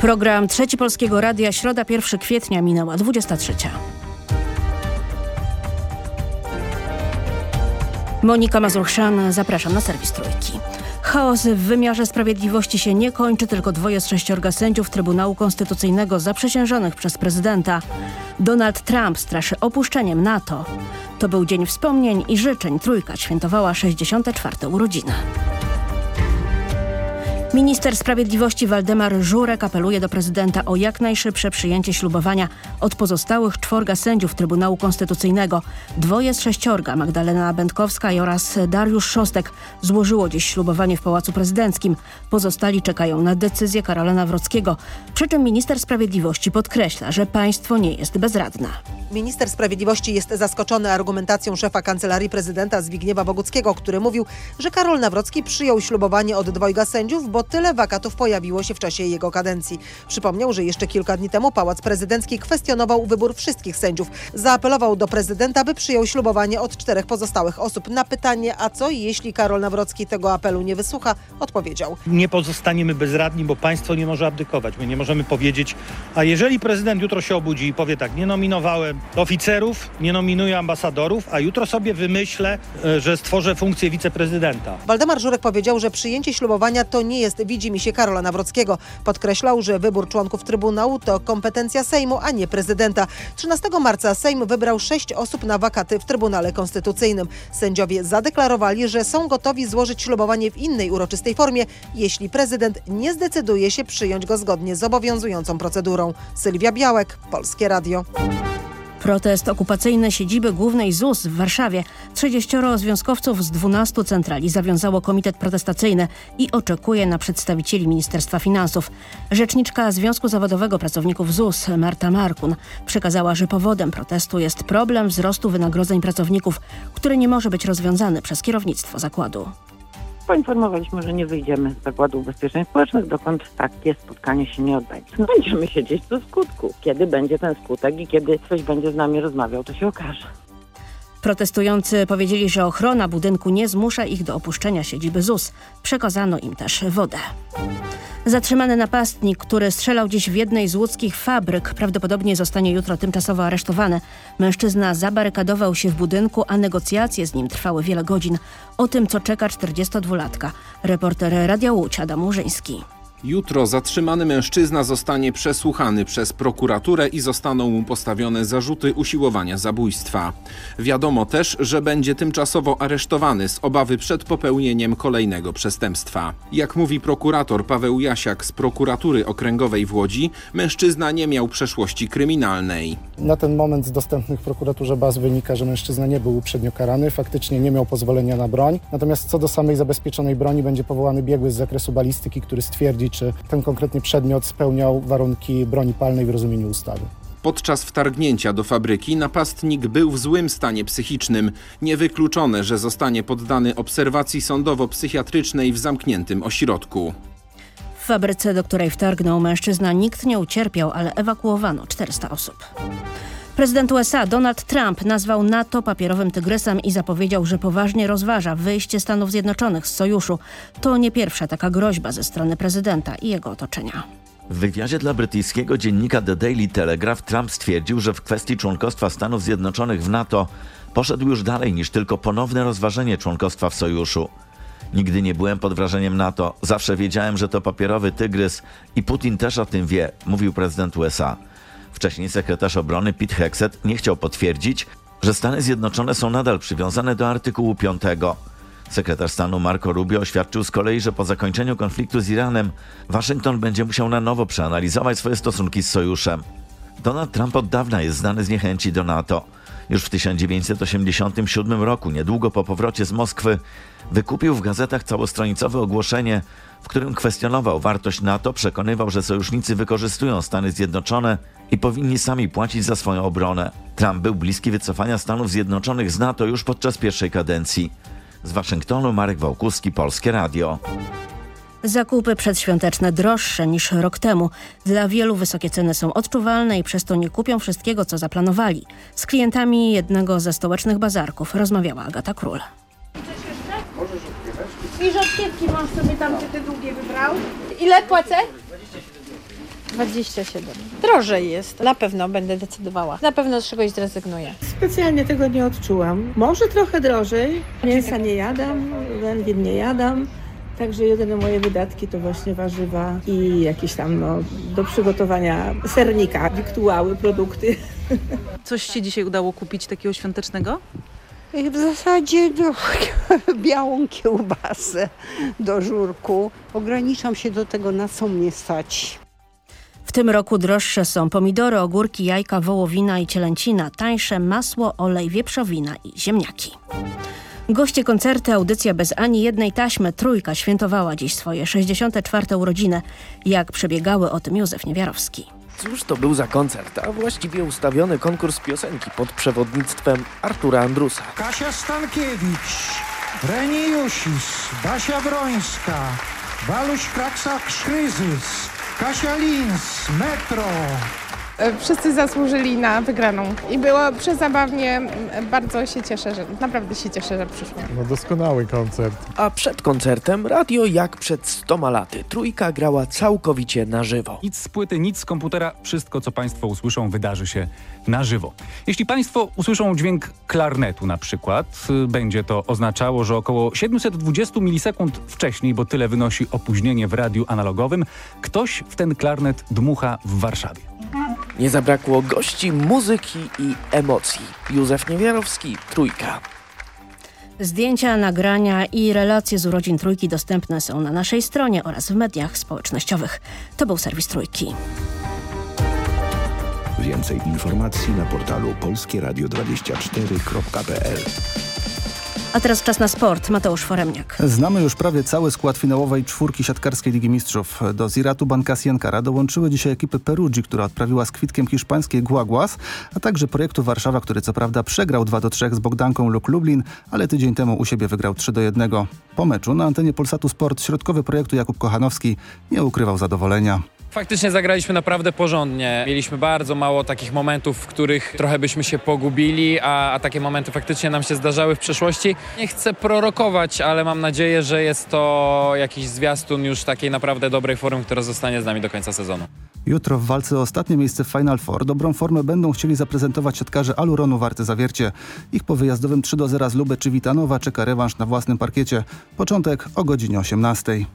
Program Trzeci Polskiego Radia, środa 1 kwietnia minęła 23. Monika Mazurchszan, zapraszam na serwis Trójki. Chaos w wymiarze sprawiedliwości się nie kończy, tylko dwoje z sześciorga sędziów Trybunału Konstytucyjnego zaprzysiężonych przez prezydenta. Donald Trump straszy opuszczeniem NATO. To był dzień wspomnień i życzeń. Trójka świętowała 64. urodziny. Minister Sprawiedliwości Waldemar Żurek apeluje do prezydenta o jak najszybsze przyjęcie ślubowania od pozostałych czworga sędziów Trybunału Konstytucyjnego. Dwoje z sześciorga, Magdalena Będkowska oraz Dariusz Szostek, złożyło dziś ślubowanie w Pałacu Prezydenckim. Pozostali czekają na decyzję Karola Nawrockiego. Przy czym minister Sprawiedliwości podkreśla, że państwo nie jest bezradne. Minister Sprawiedliwości jest zaskoczony argumentacją szefa Kancelarii Prezydenta Zbigniewa Boguckiego, który mówił, że Karol Nawrocki przyjął ślubowanie od dwojga sędziów, bo tyle wakatów pojawiło się w czasie jego kadencji. Przypomniał, że jeszcze kilka dni temu Pałac Prezydencki kwestionował wybór wszystkich sędziów. Zaapelował do prezydenta, by przyjął ślubowanie od czterech pozostałych osób. Na pytanie, a co jeśli Karol Nawrocki tego apelu nie wysłucha, odpowiedział. Nie pozostaniemy bezradni, bo państwo nie może abdykować. My nie możemy powiedzieć, a jeżeli prezydent jutro się obudzi i powie tak, nie nominowałem oficerów, nie nominuję ambasadorów, a jutro sobie wymyślę, e, że stworzę funkcję wiceprezydenta. Waldemar Żurek powiedział, że przyjęcie ślubowania to nie jest widzi mi się Karola Nawrockiego. Podkreślał, że wybór członków Trybunału to kompetencja Sejmu, a nie prezydenta. 13 marca Sejm wybrał sześć osób na wakaty w Trybunale Konstytucyjnym. Sędziowie zadeklarowali, że są gotowi złożyć ślubowanie w innej uroczystej formie, jeśli prezydent nie zdecyduje się przyjąć go zgodnie z obowiązującą procedurą. Sylwia Białek, Polskie Radio. Protest okupacyjny siedziby głównej ZUS w Warszawie. 30 związkowców z 12 centrali zawiązało komitet protestacyjny i oczekuje na przedstawicieli Ministerstwa Finansów. Rzeczniczka Związku Zawodowego Pracowników ZUS Marta Markun przekazała, że powodem protestu jest problem wzrostu wynagrodzeń pracowników, który nie może być rozwiązany przez kierownictwo zakładu poinformowaliśmy, że nie wyjdziemy z Zakładu Ubezpieczeń Społecznych, dokąd takie spotkanie się nie odbędzie. Będziemy siedzieć do skutku. Kiedy będzie ten skutek i kiedy ktoś będzie z nami rozmawiał, to się okaże. Protestujący powiedzieli, że ochrona budynku nie zmusza ich do opuszczenia siedziby ZUS. Przekazano im też wodę. Zatrzymany napastnik, który strzelał dziś w jednej z łódzkich fabryk, prawdopodobnie zostanie jutro tymczasowo aresztowany. Mężczyzna zabarykadował się w budynku, a negocjacje z nim trwały wiele godzin. O tym, co czeka 42-latka. Reporter Radia Łódź Adam Murzyński. Jutro zatrzymany mężczyzna zostanie przesłuchany przez prokuraturę i zostaną mu postawione zarzuty usiłowania zabójstwa. Wiadomo też, że będzie tymczasowo aresztowany z obawy przed popełnieniem kolejnego przestępstwa. Jak mówi prokurator Paweł Jasiak z prokuratury okręgowej w Łodzi, mężczyzna nie miał przeszłości kryminalnej. Na ten moment z dostępnych prokuraturze baz wynika, że mężczyzna nie był uprzednio karany, faktycznie nie miał pozwolenia na broń. Natomiast co do samej zabezpieczonej broni będzie powołany biegły z zakresu balistyki, który stwierdzi, czy ten konkretny przedmiot spełniał warunki broni palnej w rozumieniu ustawy. Podczas wtargnięcia do fabryki napastnik był w złym stanie psychicznym. Niewykluczone, że zostanie poddany obserwacji sądowo-psychiatrycznej w zamkniętym ośrodku. W fabryce, do której wtargnął mężczyzna, nikt nie ucierpiał, ale ewakuowano 400 osób. Prezydent USA Donald Trump nazwał NATO papierowym tygrysem i zapowiedział, że poważnie rozważa wyjście Stanów Zjednoczonych z sojuszu. To nie pierwsza taka groźba ze strony prezydenta i jego otoczenia. W wywiadzie dla brytyjskiego dziennika The Daily Telegraph Trump stwierdził, że w kwestii członkostwa Stanów Zjednoczonych w NATO poszedł już dalej niż tylko ponowne rozważenie członkostwa w sojuszu. Nigdy nie byłem pod wrażeniem NATO, zawsze wiedziałem, że to papierowy tygrys i Putin też o tym wie, mówił prezydent USA. Wcześniej sekretarz obrony Pete Hexet nie chciał potwierdzić, że Stany Zjednoczone są nadal przywiązane do artykułu 5. Sekretarz stanu Marco Rubio oświadczył z kolei, że po zakończeniu konfliktu z Iranem Waszyngton będzie musiał na nowo przeanalizować swoje stosunki z sojuszem. Donald Trump od dawna jest znany z niechęci do NATO. Już w 1987 roku, niedługo po powrocie z Moskwy, wykupił w gazetach całostronicowe ogłoszenie, w którym kwestionował wartość NATO, przekonywał, że sojusznicy wykorzystują Stany Zjednoczone i powinni sami płacić za swoją obronę. Trump był bliski wycofania Stanów Zjednoczonych z NATO już podczas pierwszej kadencji. Z Waszyngtonu Marek Wałkuski, Polskie Radio. Zakupy przedświąteczne droższe niż rok temu. Dla wielu wysokie ceny są odczuwalne i przez to nie kupią wszystkiego, co zaplanowali. Z klientami jednego ze stołecznych bazarków rozmawiała Agata Król. I rzodkiewki masz sobie tam, czy ty długie wybrał. Ile płacę? 27. Drożej jest. Na pewno będę decydowała. Na pewno z czegoś zrezygnuję. Specjalnie tego nie odczułam. Może trochę drożej. Mięsa nie jadam, węgiel nie jadam. Także jedyne moje wydatki to właśnie warzywa i jakieś tam no, do przygotowania sernika, wiktuały, produkty. Coś się dzisiaj udało kupić takiego świątecznego? W zasadzie no, białą kiełbasę do żurku. Ograniczam się do tego, na co mnie stać. W tym roku droższe są pomidory, ogórki, jajka, wołowina i cielęcina, tańsze masło, olej, wieprzowina i ziemniaki. Goście koncerty, audycja bez ani jednej taśmy, Trójka świętowała dziś swoje 64. urodziny. Jak przebiegały o tym Józef Niewiarowski. Cóż to był za koncert, a właściwie ustawiony konkurs piosenki pod przewodnictwem Artura Andrusa. Kasia Stankiewicz, Reni Jusis, Basia Brońska, Waluś Kraksa-Kryzys, Kasia Lins, Metro. Wszyscy zasłużyli na wygraną i było przezabawnie. Bardzo się cieszę, że naprawdę się cieszę, że przyszło. No doskonały koncert. A przed koncertem radio jak przed 100 laty. Trójka grała całkowicie na żywo. Nic z płyty, nic z komputera, wszystko co Państwo usłyszą wydarzy się na żywo. Jeśli Państwo usłyszą dźwięk klarnetu na przykład, będzie to oznaczało, że około 720 milisekund wcześniej, bo tyle wynosi opóźnienie w radiu analogowym, ktoś w ten klarnet dmucha w Warszawie. Nie zabrakło gości, muzyki i emocji. Józef Niewiarowski, Trójka. Zdjęcia, nagrania i relacje z urodzin Trójki dostępne są na naszej stronie oraz w mediach społecznościowych. To był serwis Trójki. Więcej informacji na portalu polskieradio24.pl A teraz czas na sport. Mateusz Foremniak. Znamy już prawie cały skład finałowej czwórki siatkarskiej Ligi Mistrzów. Do Ziratu Bankas i Ankara dołączyły dzisiaj ekipy Perugii, która odprawiła z kwitkiem hiszpańskiej Guaguas, a także projektu Warszawa, który co prawda przegrał 2-3 z Bogdanką Luk Lublin, ale tydzień temu u siebie wygrał 3-1. Po meczu na antenie Polsatu Sport środkowy projektu Jakub Kochanowski nie ukrywał zadowolenia. Faktycznie zagraliśmy naprawdę porządnie. Mieliśmy bardzo mało takich momentów, w których trochę byśmy się pogubili, a, a, takie momenty faktycznie nam się zdarzały w przeszłości. Nie chcę prorokować, ale mam nadzieję, że jest to jakiś zwiastun już takiej naprawdę dobrej formy, która zostanie z nami do końca sezonu. Jutro w walce o ostatnie miejsce w Final Four dobrą formę będą chcieli zaprezentować siatkarze Aluronu Warte Zawiercie. Ich po wyjazdowym 3-0 z Lubę czy Witanowa czeka rewanż na własnym parkiecie. Początek o godzinie 18.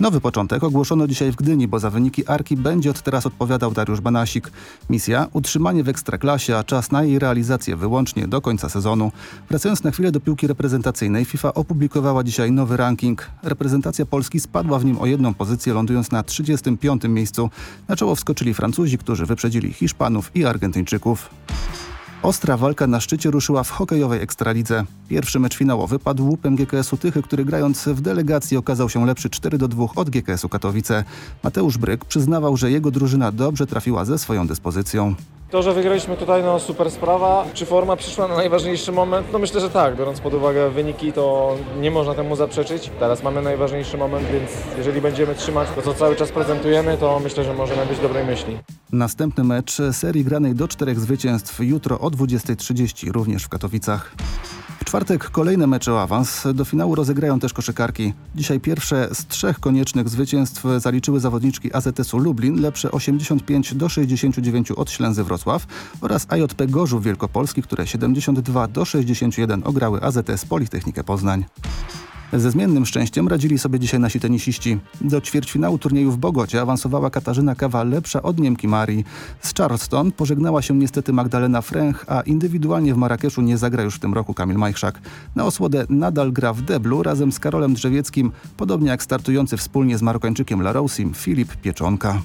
Nowy początek ogłoszono dzisiaj w Gdyni, bo za wyniki Arki będzie od teraz odpowiadał Dariusz Banasik. Misja utrzymanie w Ekstraklasie, a czas na jej realizację wyłącznie do końca sezonu. Wracając na chwilę do piłki reprezentacyjnej, FIFA opublikowała dzisiaj nowy ranking. Reprezentacja Polski spadła w nim o jedną pozycję, lądując na 35. miejscu. Na czoło wskoczyli Francuzi, którzy wyprzedzili Hiszpanów i Argentyńczyków. Ostra walka na szczycie ruszyła w hokejowej Ekstralidze. Pierwszy mecz finałowy padł łupem GKS-u Tychy, który grając w delegacji okazał się lepszy 4-2 od GKS-u Katowice. Mateusz Bryk przyznawał, że jego drużyna dobrze trafiła ze swoją dyspozycją. To, że wygraliśmy tutaj, no super sprawa. Czy forma przyszła na najważniejszy moment? No myślę, że tak. Biorąc pod uwagę wyniki, to nie można temu zaprzeczyć. Teraz mamy najważniejszy moment, więc jeżeli będziemy trzymać to, co cały czas prezentujemy, to myślę, że możemy być dobrej myśli. Następny mecz serii granej do czterech zwycięstw jutro o 20.30 również w Katowicach. W czwartek kolejne mecze o awans. Do finału rozegrają też koszykarki. Dzisiaj pierwsze z trzech koniecznych zwycięstw zaliczyły zawodniczki AZS-u Lublin, lepsze 85 do 69 od Ślęzy Wrocław oraz AJP Gorzów Wielkopolski, które 72 do 61 ograły AZS Politechnikę Poznań. Ze zmiennym szczęściem radzili sobie dzisiaj nasi tenisiści. Do ćwierćfinału turnieju w Bogocie awansowała Katarzyna Kawa lepsza od Niemki Marii. Z Charleston pożegnała się niestety Magdalena Fręch, a indywidualnie w Marrakeszu nie zagra już w tym roku Kamil Majchrzak. Na osłodę nadal gra w deblu razem z Karolem Drzewieckim, podobnie jak startujący wspólnie z Marokańczykiem Larousim Filip Pieczonka.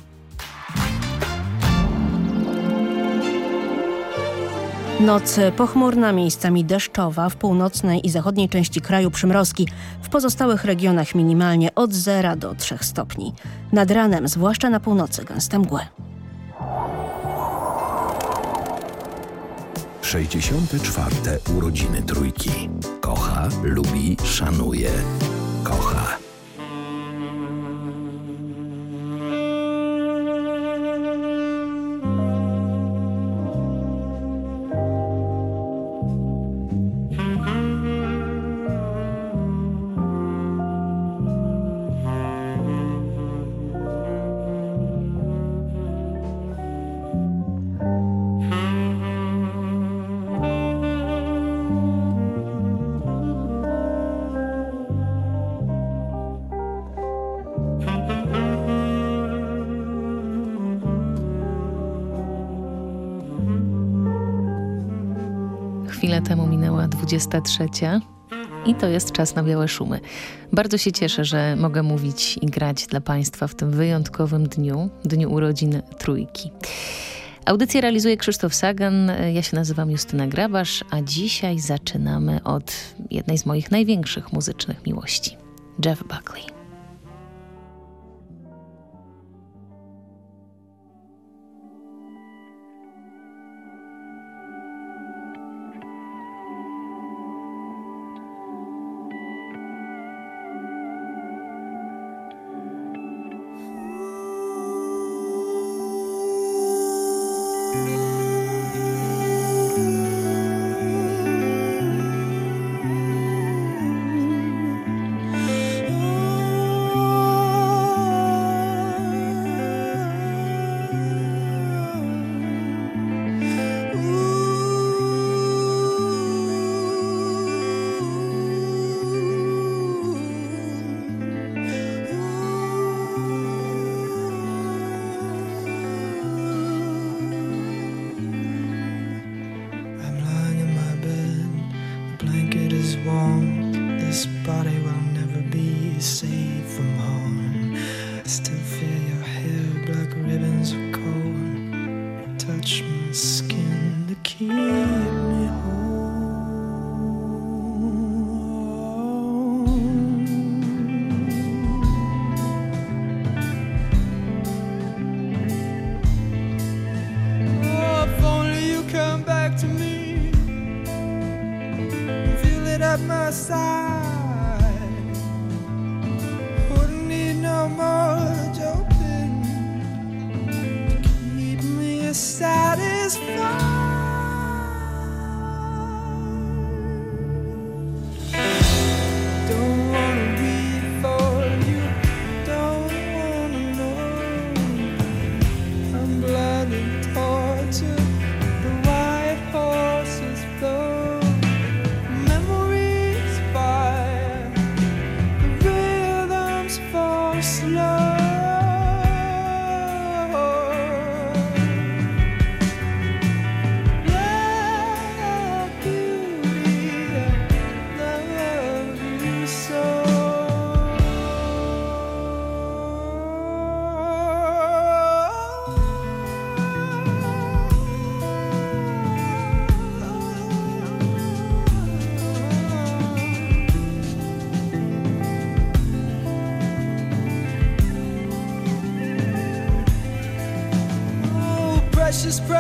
Noc pochmurna, miejscami deszczowa, w północnej i zachodniej części kraju przymrozki, w pozostałych regionach minimalnie od 0 do 3 stopni. Nad ranem, zwłaszcza na północy, gęste mgły. 64. urodziny trójki. Kocha, lubi, szanuje. Kocha. 23 i to jest czas na białe szumy. Bardzo się cieszę, że mogę mówić i grać dla Państwa w tym wyjątkowym dniu, dniu urodzin Trójki. Audycję realizuje Krzysztof Sagan, ja się nazywam Justyna Grabasz, a dzisiaj zaczynamy od jednej z moich największych muzycznych miłości. Jeff Buckley.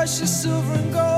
Precious, silver and gold.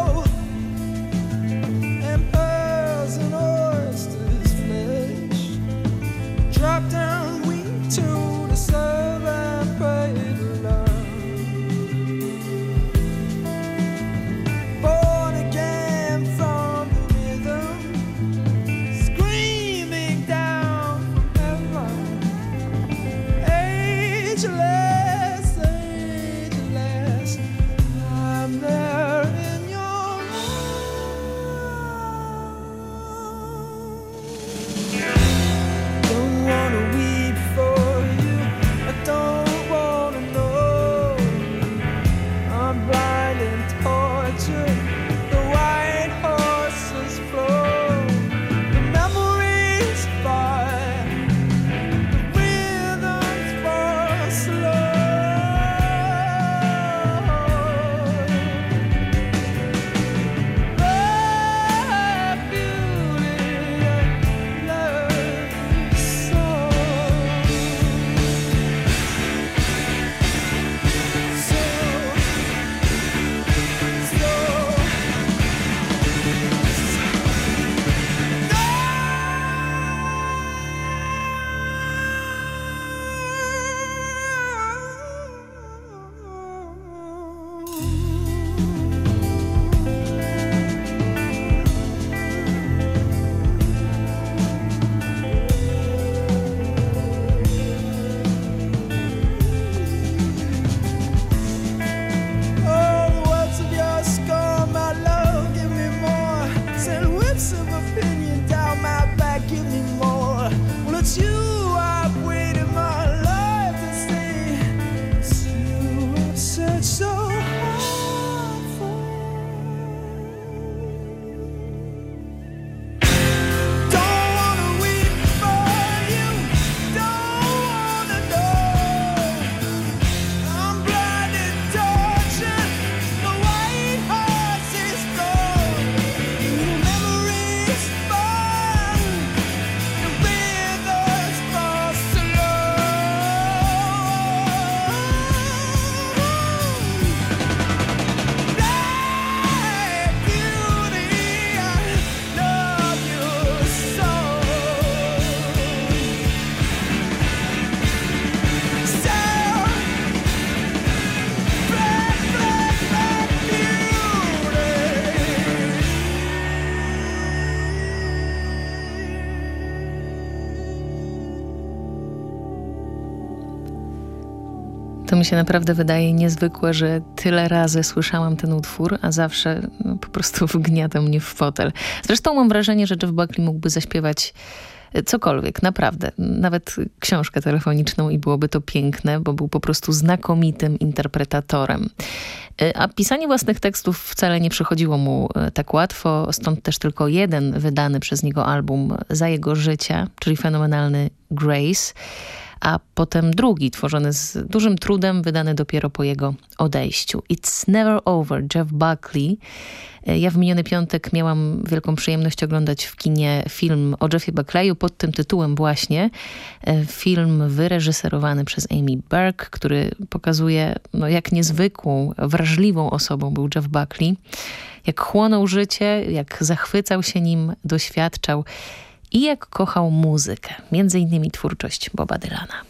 Mi się naprawdę wydaje niezwykłe, że tyle razy słyszałam ten utwór, a zawsze no, po prostu wgniata mnie w fotel. Zresztą mam wrażenie, że Jeff Buckley mógłby zaśpiewać cokolwiek, naprawdę. Nawet książkę telefoniczną i byłoby to piękne, bo był po prostu znakomitym interpretatorem. A pisanie własnych tekstów wcale nie przychodziło mu e, tak łatwo, stąd też tylko jeden wydany przez niego album za jego życia, czyli fenomenalny Grace a potem drugi, tworzony z dużym trudem, wydany dopiero po jego odejściu. It's Never Over, Jeff Buckley. E, ja w miniony piątek miałam wielką przyjemność oglądać w kinie film o Jeffie Buckleyu pod tym tytułem właśnie. E, film wyreżyserowany przez Amy Burke, który pokazuje, no, jak niezwykłą, wrażliwą osobą był Jeff Buckley. Jak chłonął życie, jak zachwycał się nim, doświadczał i jak kochał muzykę, między innymi twórczość Boba Dylana.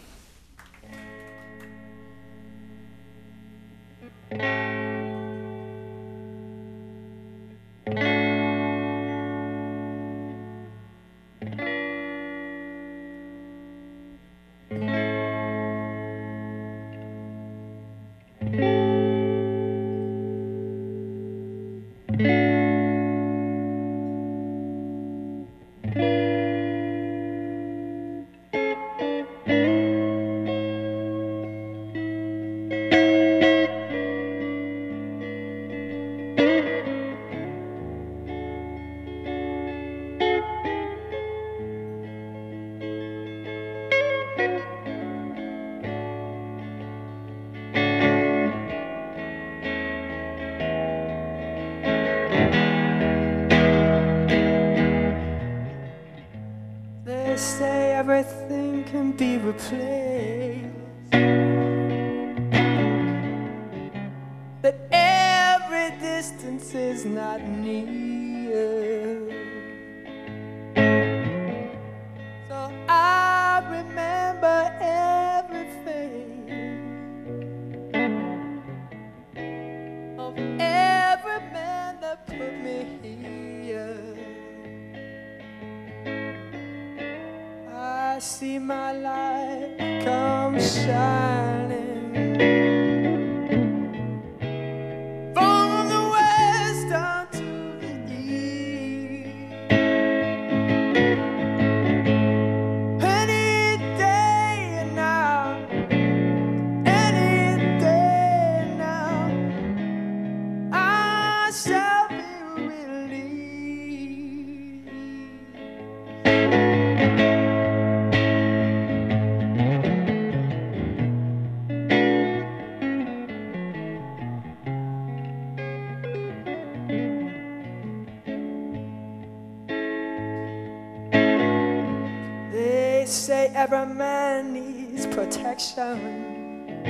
Protection.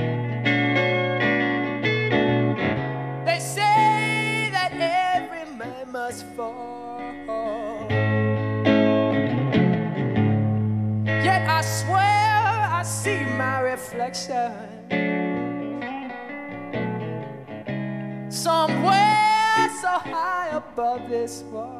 They say that every man must fall. Yet I swear I see my reflection somewhere so high above this wall.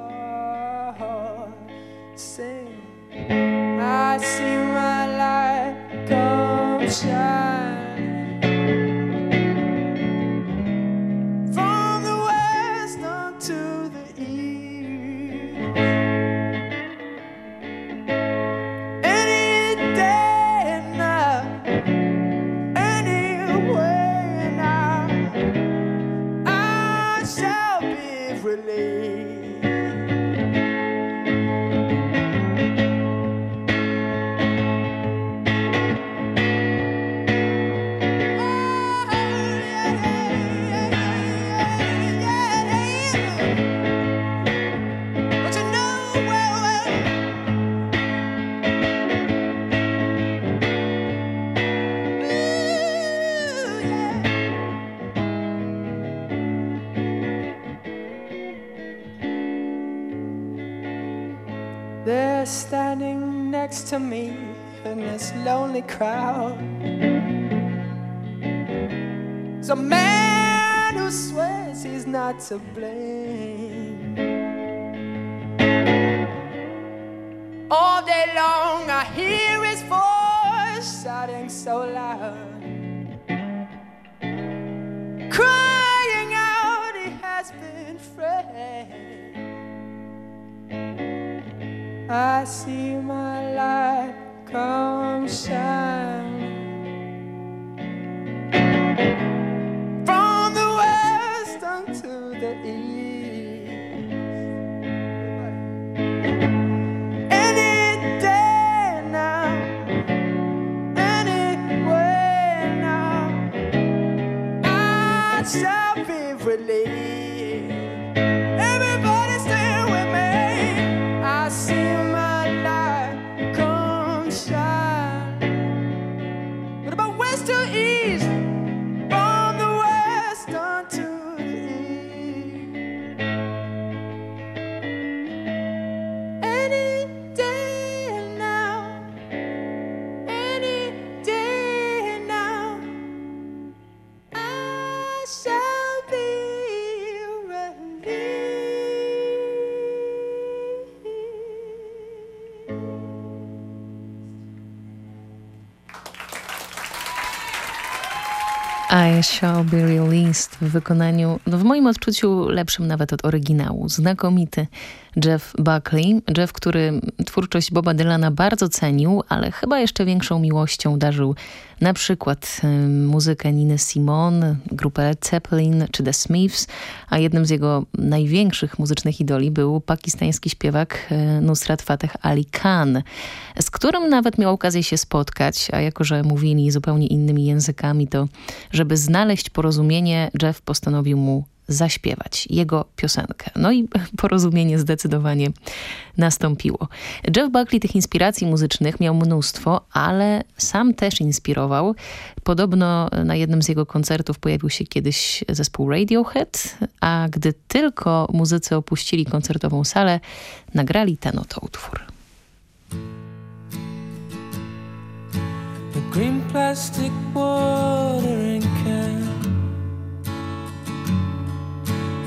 to me in this lonely crowd. There's a man who swears he's not to blame. All day long I hear his voice shouting so loud. Crying out he has been framed. I see time. I Shall Be Released w wykonaniu, no w moim odczuciu lepszym nawet od oryginału. Znakomity Jeff Buckley. Jeff, który twórczość Boba Dylana bardzo cenił, ale chyba jeszcze większą miłością darzył na przykład muzykę Niny Simone, grupę Led Zeppelin czy The Smiths, a jednym z jego największych muzycznych idoli był pakistański śpiewak y, Nusrat Fateh Ali Khan, z którym nawet miał okazję się spotkać, a jako, że mówili zupełnie innymi językami, to żeby znaleźć porozumienie, Jeff postanowił mu zaśpiewać jego piosenkę. No i porozumienie zdecydowanie nastąpiło. Jeff Buckley tych inspiracji muzycznych miał mnóstwo, ale sam też inspirował. Podobno na jednym z jego koncertów pojawił się kiedyś zespół Radiohead, a gdy tylko muzycy opuścili koncertową salę, nagrali ten oto utwór. Green plastic watering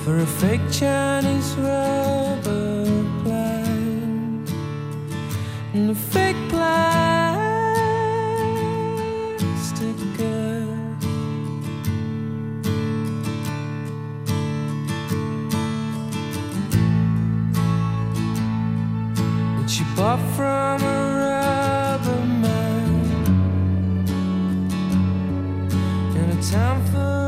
for a fake Chinese rubber plant and a fake plastic girl. And she bought from a rubber man in a town full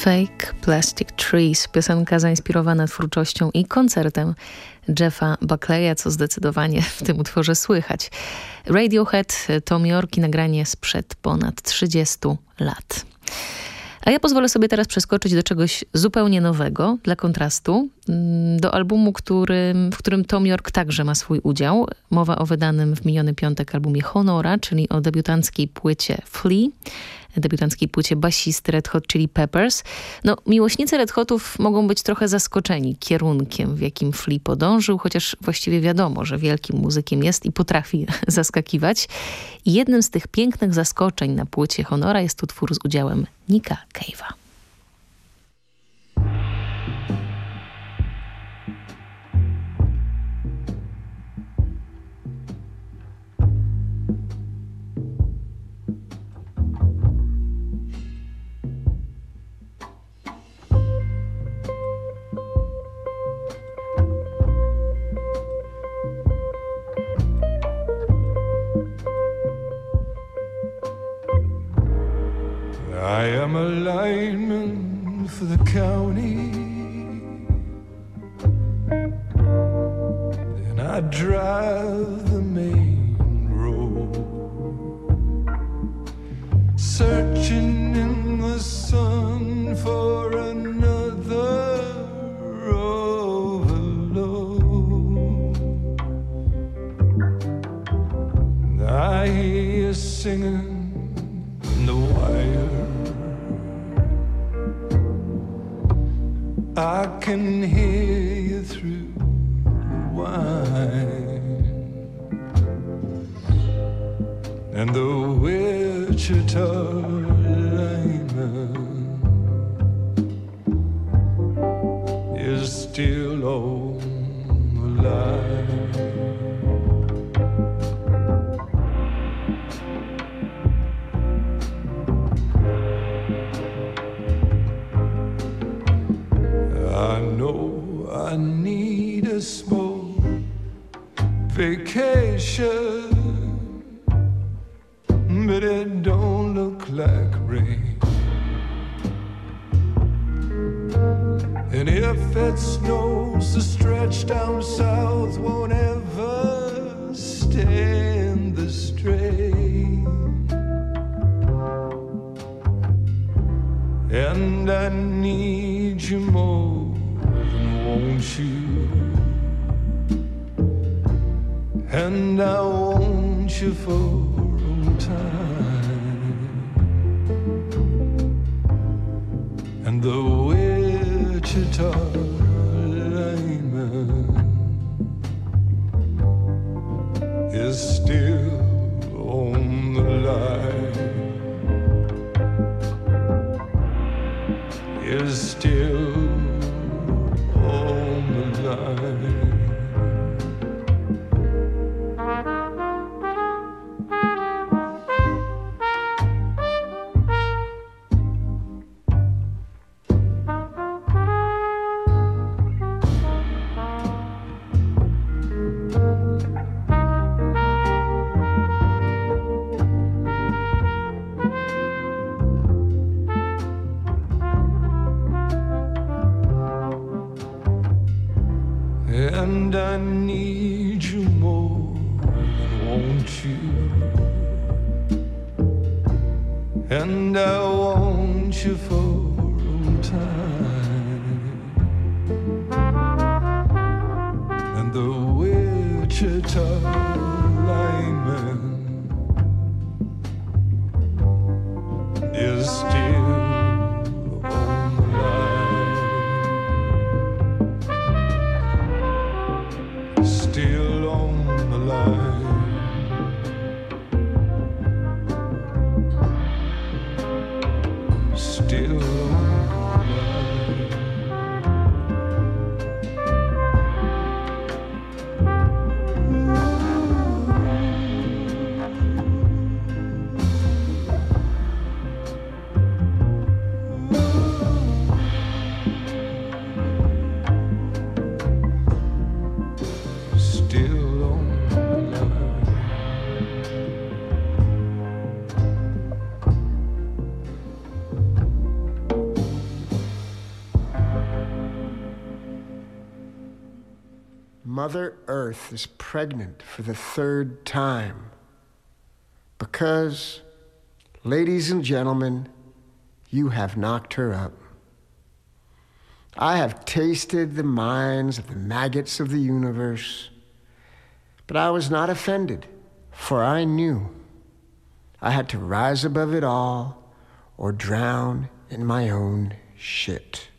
Fake Plastic Trees, piosenka zainspirowana twórczością i koncertem Jeffa Buckleya, co zdecydowanie w tym utworze słychać. Radiohead, Tom York i nagranie sprzed ponad 30 lat. A ja pozwolę sobie teraz przeskoczyć do czegoś zupełnie nowego, dla kontrastu, mm, do albumu, którym, w którym Tom York także ma swój udział. Mowa o wydanym w miniony piątek albumie Honora, czyli o debiutanckiej płycie Flea debiutanckiej płycie basisty Red Hot Chili Peppers. No, miłośnicy Red Hotów mogą być trochę zaskoczeni kierunkiem, w jakim Flea podążył, chociaż właściwie wiadomo, że wielkim muzykiem jest i potrafi zaskakiwać. Jednym z tych pięknych zaskoczeń na płycie Honora jest utwór z udziałem Nika Cave'a. I am a lineman for the county. Then I drive the main road, searching in the sun for another overload. I hear singing I can hear you through the wine. And the Wichita And pregnant for the third time. Because, ladies and gentlemen, you have knocked her up. I have tasted the minds of the maggots of the universe, but I was not offended, for I knew I had to rise above it all or drown in my own shit.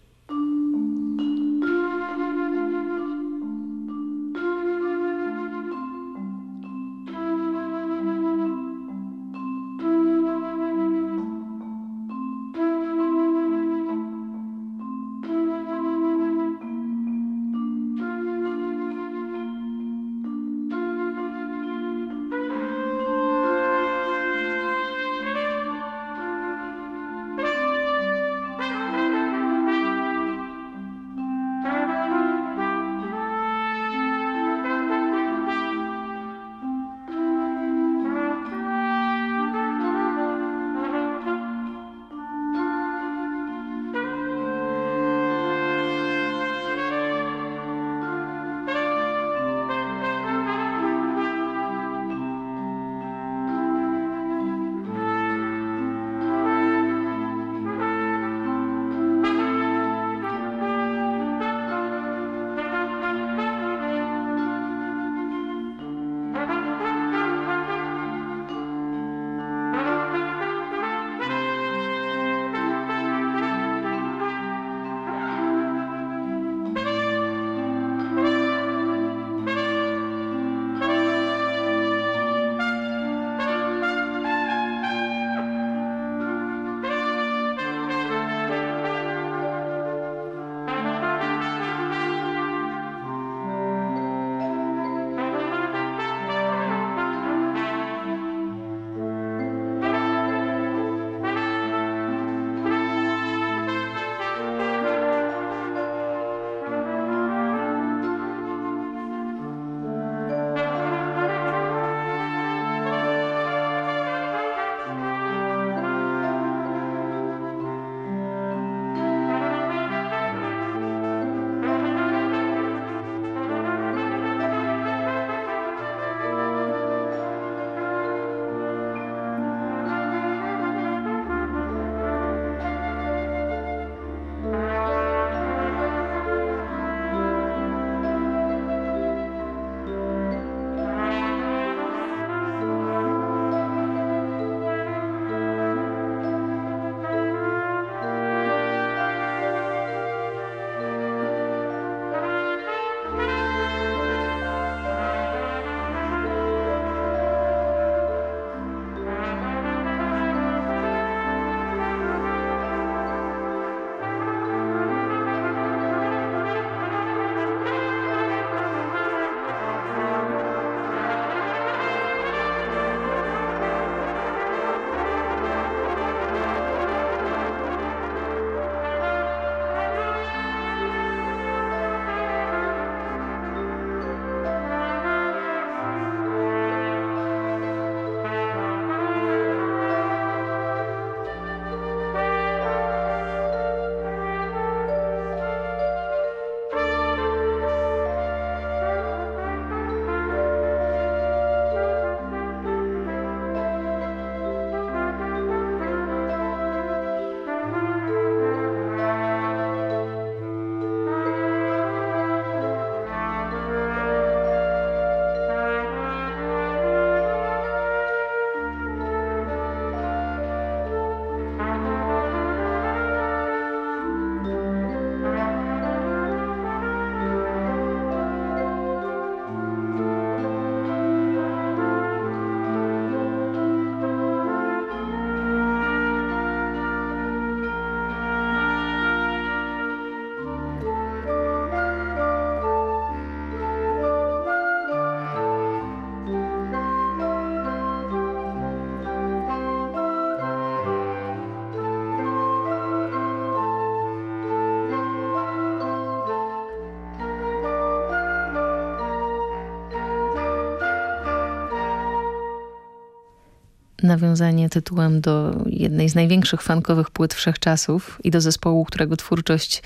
Nawiązanie tytułem do jednej z największych fankowych płyt wszechczasów i do zespołu, którego twórczość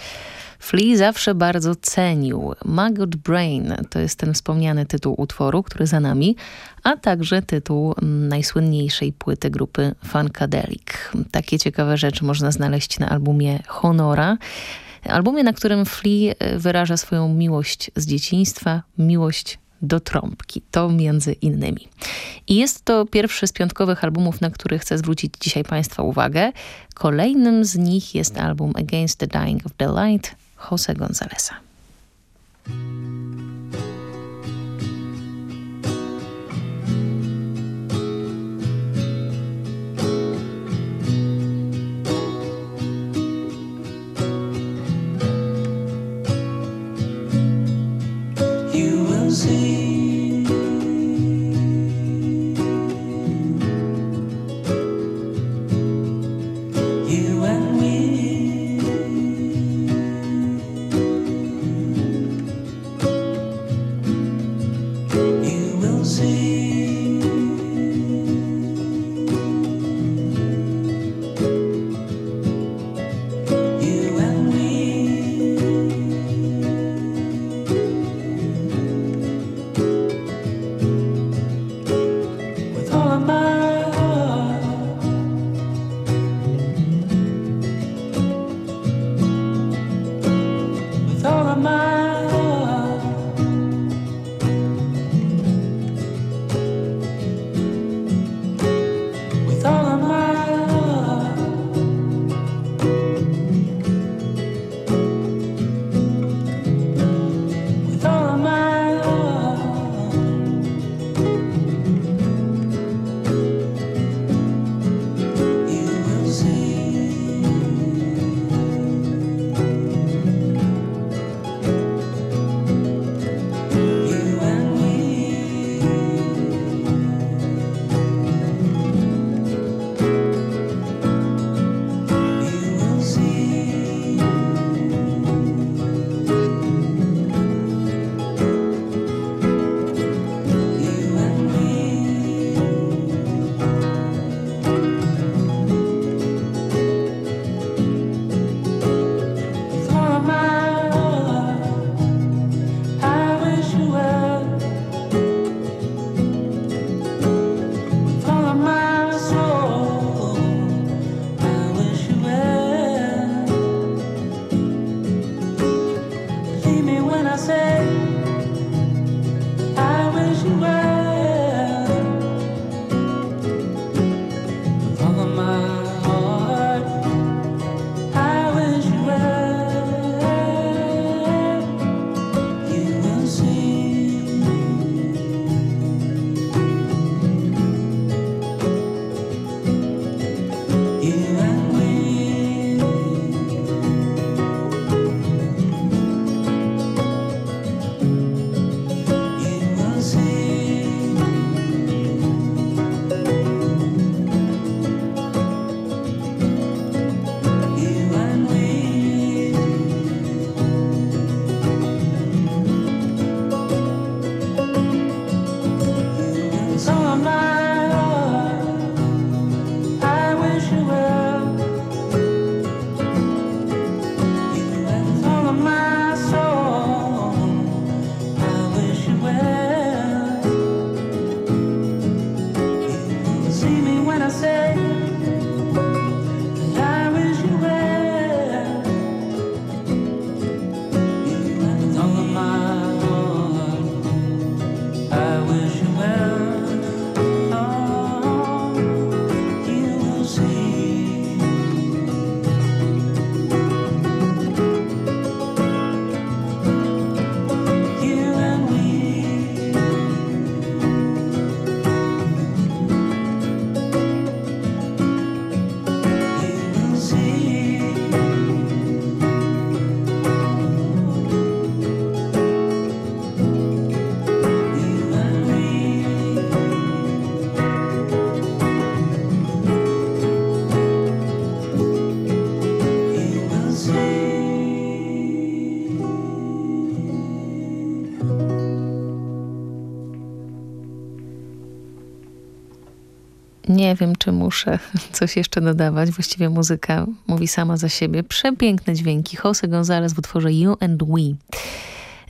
Flea zawsze bardzo cenił. Maggot Brain to jest ten wspomniany tytuł utworu, który za nami, a także tytuł najsłynniejszej płyty grupy Funkadelic. Takie ciekawe rzeczy można znaleźć na albumie Honora. Albumie, na którym Flea wyraża swoją miłość z dzieciństwa, miłość do trąbki. To między innymi. I jest to pierwszy z piątkowych albumów, na który chcę zwrócić dzisiaj Państwa uwagę. Kolejnym z nich jest album Against the Dying of the Light Jose Gonzalesa. Nie wiem, czy muszę coś jeszcze dodawać. Właściwie muzyka mówi sama za siebie. Przepiękne dźwięki. Jose Gonzalez w utworze You and We.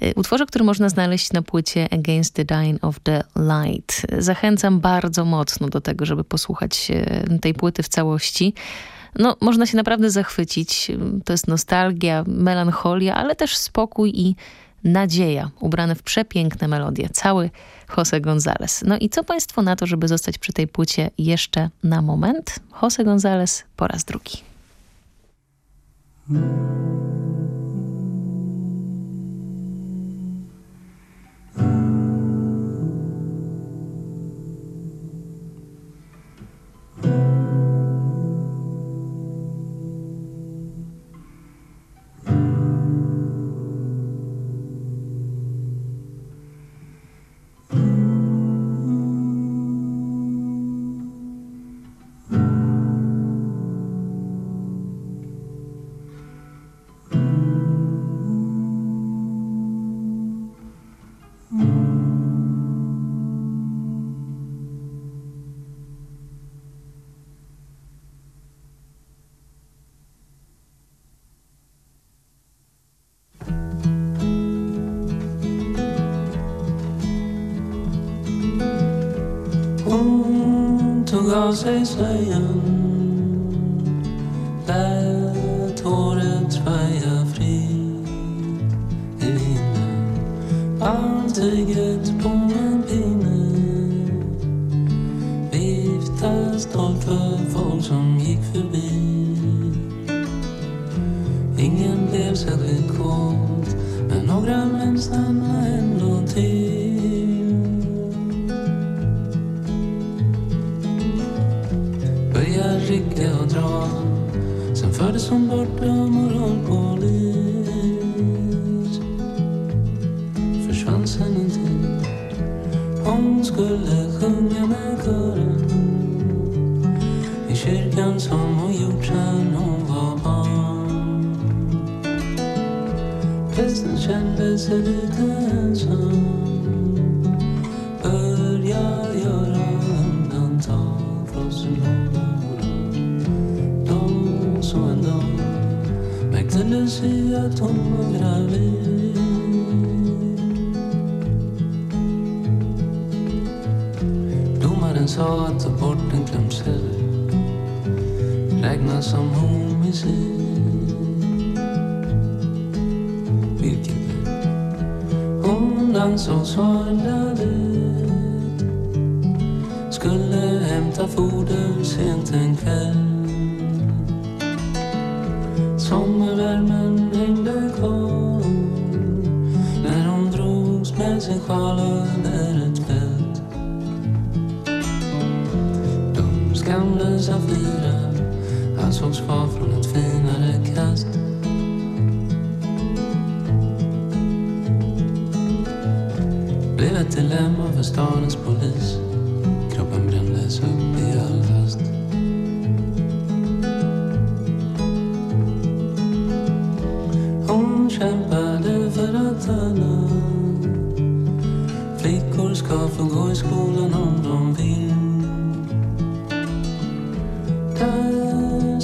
Y, utworze, który można znaleźć na płycie Against the Dying of the Light. Zachęcam bardzo mocno do tego, żeby posłuchać y, tej płyty w całości. No, można się naprawdę zachwycić. To jest nostalgia, melancholia, ale też spokój i nadzieja, ubrane w przepiękne melodie. Cały Jose Gonzalez. No i co Państwo na to, żeby zostać przy tej płycie jeszcze na moment? Jose Gonzalez po raz drugi. I say, say, corazón por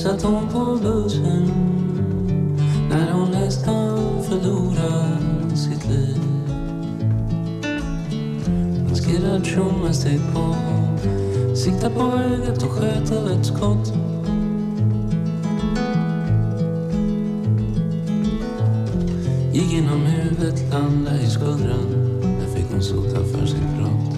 Där satt hon på bussen när hon nästan förlorar sitt liv. Maskerad tjomme steg på Sikta på ögat och sköt ett skott. Gick genom huvudet, landade i skuldran. Där fick hon sota för sitt brott.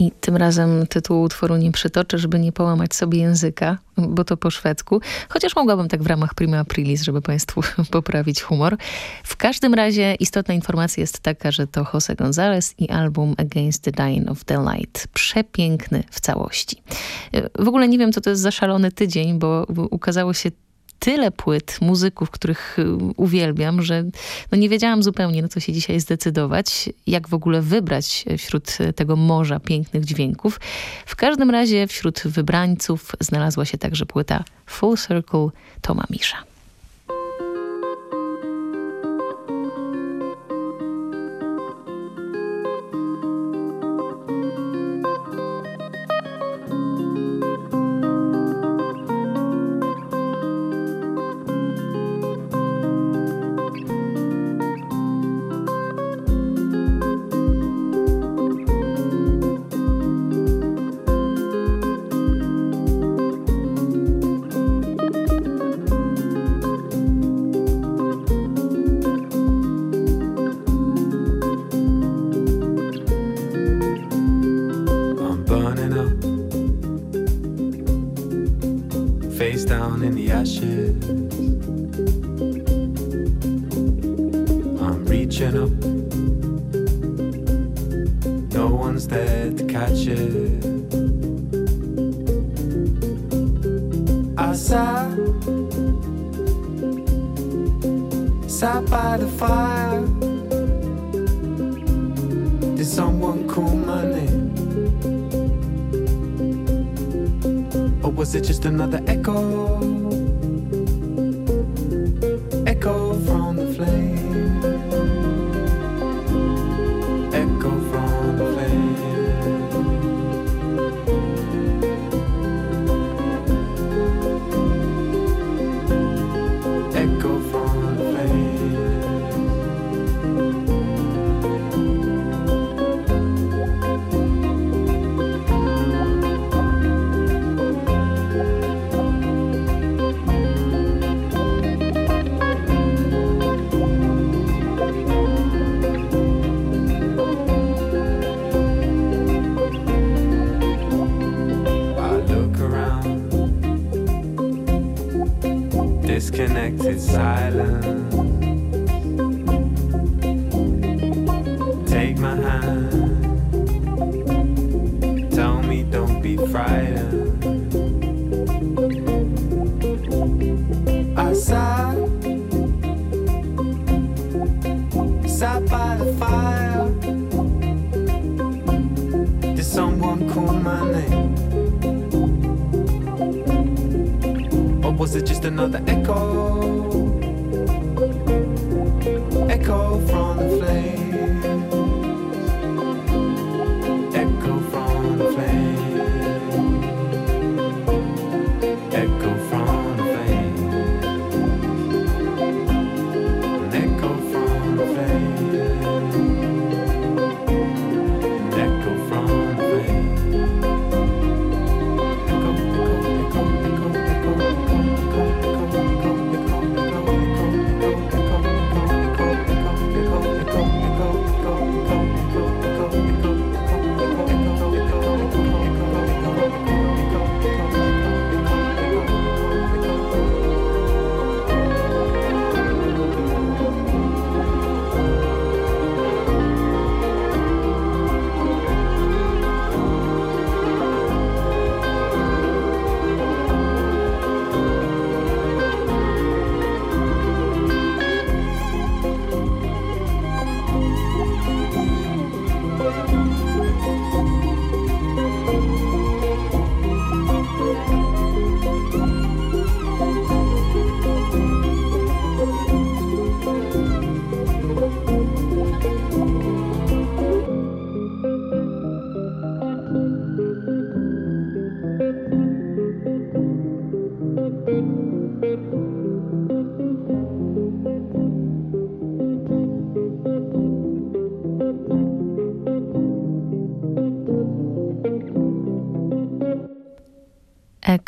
I tym razem tytułu utworu nie przytoczę, żeby nie połamać sobie języka, bo to po szwedzku. Chociaż mogłabym tak w ramach Prima Aprilis, żeby Państwu poprawić humor. W każdym razie istotna informacja jest taka, że to Jose González i album Against the Dying of the Light. Przepiękny w całości. W ogóle nie wiem, co to jest za szalony tydzień, bo ukazało się tyle płyt muzyków, których y, uwielbiam, że no nie wiedziałam zupełnie, na co się dzisiaj zdecydować, jak w ogóle wybrać wśród tego morza pięknych dźwięków. W każdym razie wśród wybrańców znalazła się także płyta Full Circle Toma Misza.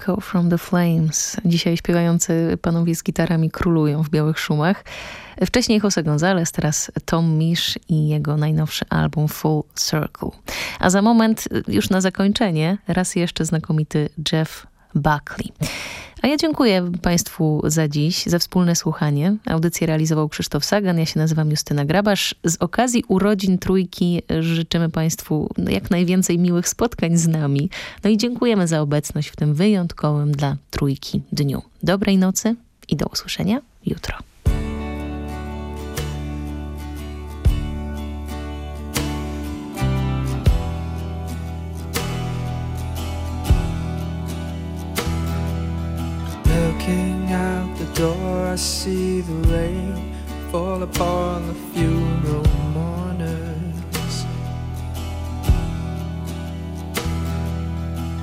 Echo from the Flames. Dzisiaj śpiewający panowie z gitarami królują w białych szumach. Wcześniej Jose Gonzalez, teraz Tom Misch i jego najnowszy album Full Circle. A za moment, już na zakończenie, raz jeszcze znakomity Jeff Buckley. A ja dziękuję Państwu za dziś, za wspólne słuchanie. Audycję realizował Krzysztof Sagan, ja się nazywam Justyna Grabasz. Z okazji urodzin Trójki życzymy Państwu jak najwięcej miłych spotkań z nami. No i dziękujemy za obecność w tym wyjątkowym dla Trójki dniu. Dobrej nocy i do usłyszenia jutro. Door, I see the rain fall upon the funeral mourners,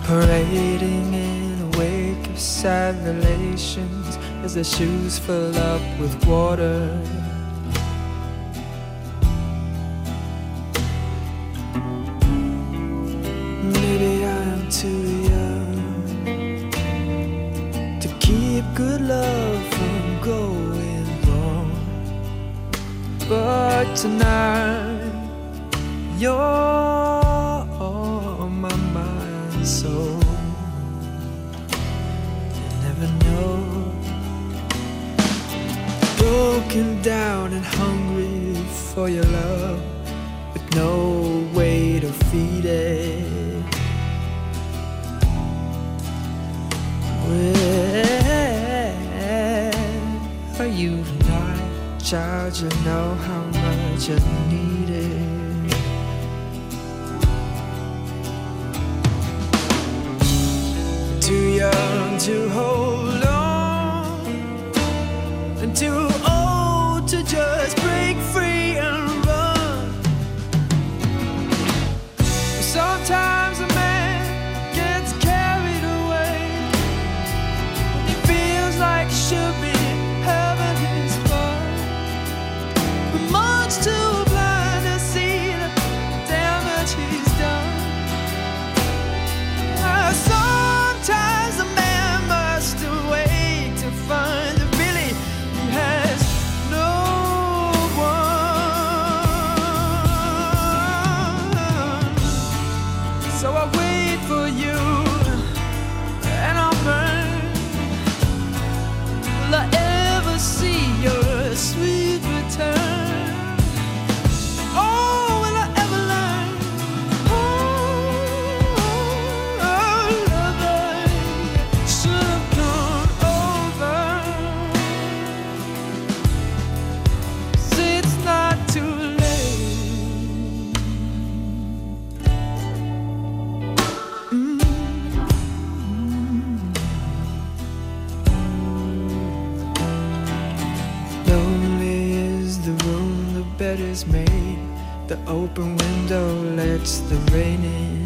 parading in a wake of sad relations as their shoes fill up with water. Tonight, you're on my mind so. You never know. Broken down and hungry for your love, with no way to feed it. Where are you tonight, child? You know So I open window lets the rain in.